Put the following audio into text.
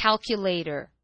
calculator.